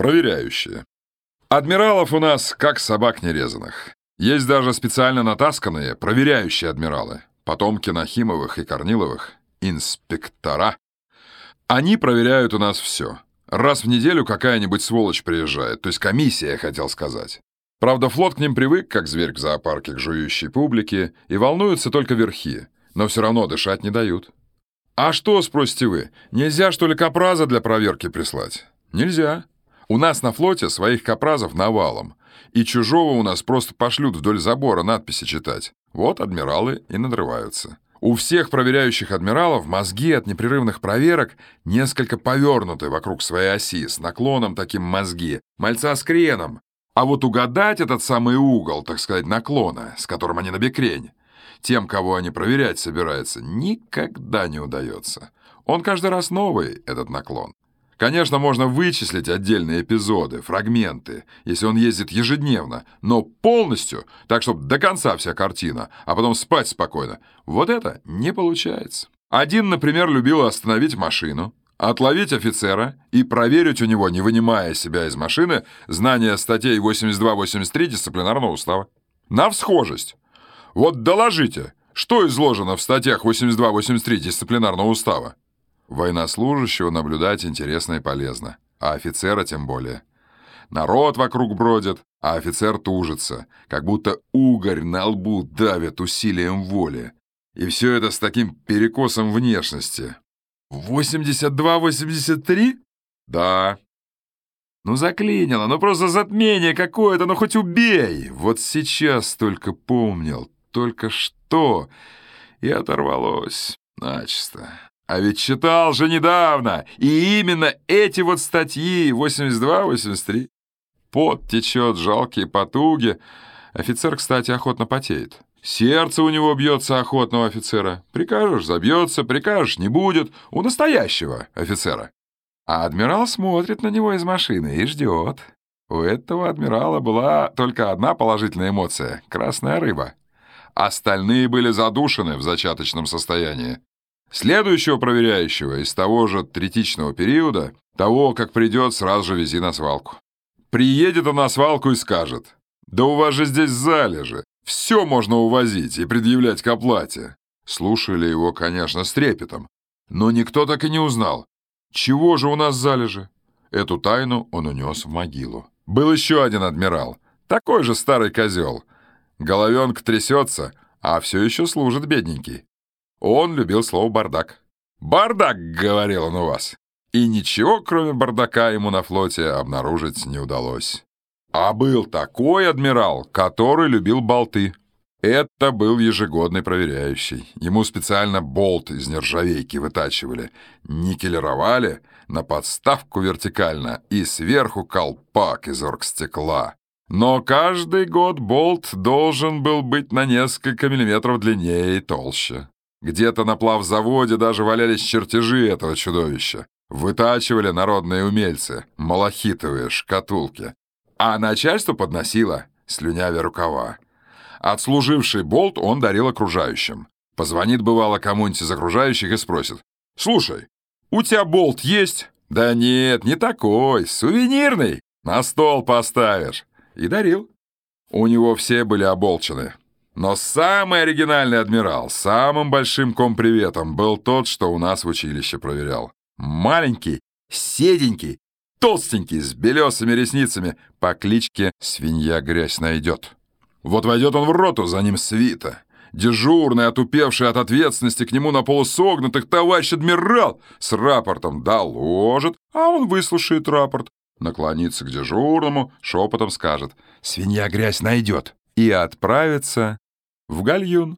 Проверяющие. Адмиралов у нас как собак нерезанных. Есть даже специально натасканные проверяющие адмиралы, потомки Нахимовых и Корниловых, инспектора. Они проверяют у нас все. Раз в неделю какая-нибудь сволочь приезжает, то есть комиссия, я хотел сказать. Правда, флот к ним привык, как зверь к зоопарке, к жующей публике, и волнуются только верхи, но все равно дышать не дают. «А что, — спросите вы, — нельзя, что ли, капраза для проверки прислать?» «Нельзя. У нас на флоте своих капразов навалом, и чужого у нас просто пошлют вдоль забора надписи читать. Вот адмиралы и надрываются». У всех проверяющих адмиралов мозги от непрерывных проверок несколько повернуты вокруг своей оси, с наклоном таким мозги, мальца с креном. А вот угадать этот самый угол, так сказать, наклона, с которым они на бекрень, тем, кого они проверять собираются, никогда не удается. Он каждый раз новый, этот наклон. Конечно, можно вычислить отдельные эпизоды, фрагменты, если он ездит ежедневно, но полностью, так чтобы до конца вся картина, а потом спать спокойно, вот это не получается. Один, например, любил остановить машину, отловить офицера и проверить у него, не вынимая себя из машины, знание статей 82-83 дисциплинарного устава. На всхожесть. Вот доложите, что изложено в статьях 82-83 дисциплинарного устава? Военнослужащего наблюдать интересно и полезно, а офицера тем более. Народ вокруг бродит, а офицер тужится, как будто угорь на лбу давит усилием воли. И все это с таким перекосом внешности. «82-83?» «Да». «Ну заклинило, ну просто затмение какое-то, ну хоть убей!» Вот сейчас только помнил, только что, и оторвалось начисто. А ведь читал же недавно, и именно эти вот статьи 82-83. Пот течет, жалкие потуги. Офицер, кстати, охотно потеет. Сердце у него бьется охотного офицера. Прикажешь — забьется, прикажешь — не будет. У настоящего офицера. А адмирал смотрит на него из машины и ждет. У этого адмирала была только одна положительная эмоция — красная рыба. Остальные были задушены в зачаточном состоянии. Следующего проверяющего из того же третичного периода, того, как придет, сразу же вези на свалку. Приедет он на свалку и скажет, «Да у вас же здесь залежи, все можно увозить и предъявлять к оплате». Слушали его, конечно, с трепетом, но никто так и не узнал, чего же у нас залежи. Эту тайну он унес в могилу. Был еще один адмирал, такой же старый козел. Головенка трясется, а все еще служит бедненький. Он любил слово «бардак». «Бардак», — говорил он у вас. И ничего, кроме бардака, ему на флоте обнаружить не удалось. А был такой адмирал, который любил болты. Это был ежегодный проверяющий. Ему специально болт из нержавейки вытачивали, никелировали на подставку вертикально и сверху колпак из оргстекла. Но каждый год болт должен был быть на несколько миллиметров длиннее и толще. Где-то на плавзаводе даже валялись чертежи этого чудовища. Вытачивали народные умельцы, малахитовые шкатулки. А начальство подносило, слюнявя рукава. Отслуживший болт он дарил окружающим. Позвонит, бывало, кому-нибудь из окружающих и спросит. «Слушай, у тебя болт есть?» «Да нет, не такой, сувенирный. На стол поставишь». И дарил. У него все были оболчены, но самый оригинальный адмирал, самым большим комприветом был тот, что у нас в училище проверял. Маленький, седенький, толстенький, с белесыми ресницами, по кличке «Свинья грязь найдет». Вот войдет он в роту, за ним свита. Дежурный, отупевший от ответственности к нему на полусогнутых, товарищ адмирал с рапортом доложит, а он выслушает рапорт, наклонится к дежурному, шепотом скажет «Свинья грязь найдет» и отправится в гальюн.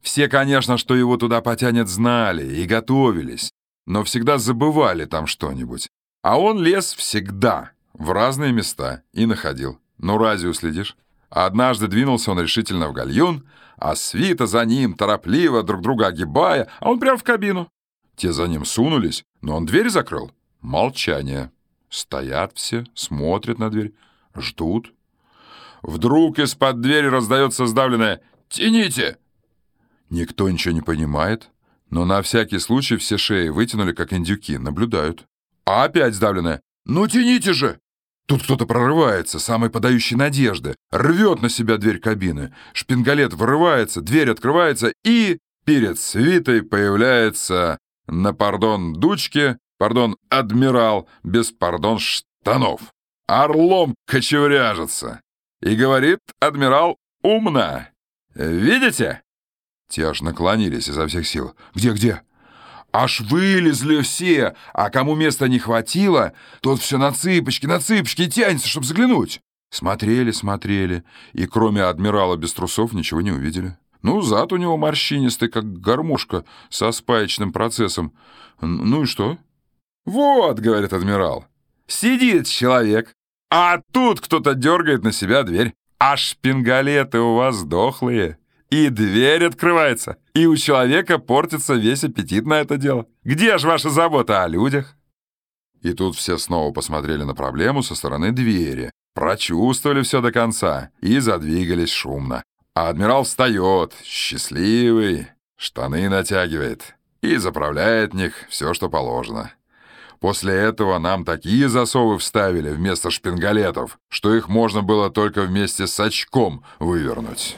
Все, конечно, что его туда потянет, знали и готовились, но всегда забывали там что-нибудь. А он лез всегда, в разные места, и находил. Ну, разве уследишь? Однажды двинулся он решительно в гальюн, а свита за ним, торопливо, друг друга огибая, а он прямо в кабину. Те за ним сунулись, но он дверь закрыл. Молчание. Стоят все, смотрят на дверь, ждут. Вдруг из-под двери раздается сдавленное «Тяните!» Никто ничего не понимает, но на всякий случай все шеи вытянули, как индюки, наблюдают. А опять сдавленное «Ну тяните же!» Тут кто-то прорывается, самый подающий надежды, рвет на себя дверь кабины. Шпингалет вырывается, дверь открывается, и перед свитой появляется, на пардон дучки, пардон адмирал, без пардон штанов. Орлом кочевряжется. И говорит адмирал умно. «Видите?» Те аж наклонились изо всех сил. «Где, где?» Аж вылезли все, а кому места не хватило, тот все на цыпочки, на цыпочки тянется, чтобы заглянуть. Смотрели, смотрели, и кроме адмирала без трусов ничего не увидели. Ну, зад у него морщинистый, как гармошка со спаечным процессом. Ну и что? «Вот», — говорит адмирал, — «сидит человек, а тут кто-то дергает на себя дверь. А шпингалеты у вас дохлые». И дверь открывается, и у человека портится весь аппетит на это дело. Где же ваша забота о людях? И тут все снова посмотрели на проблему со стороны двери, прочувствовали все до конца и задвигались шумно. А адмирал встает, счастливый, штаны натягивает и заправляет в них все, что положено. После этого нам такие засовы вставили вместо шпингалетов, что их можно было только вместе с очком вывернуть».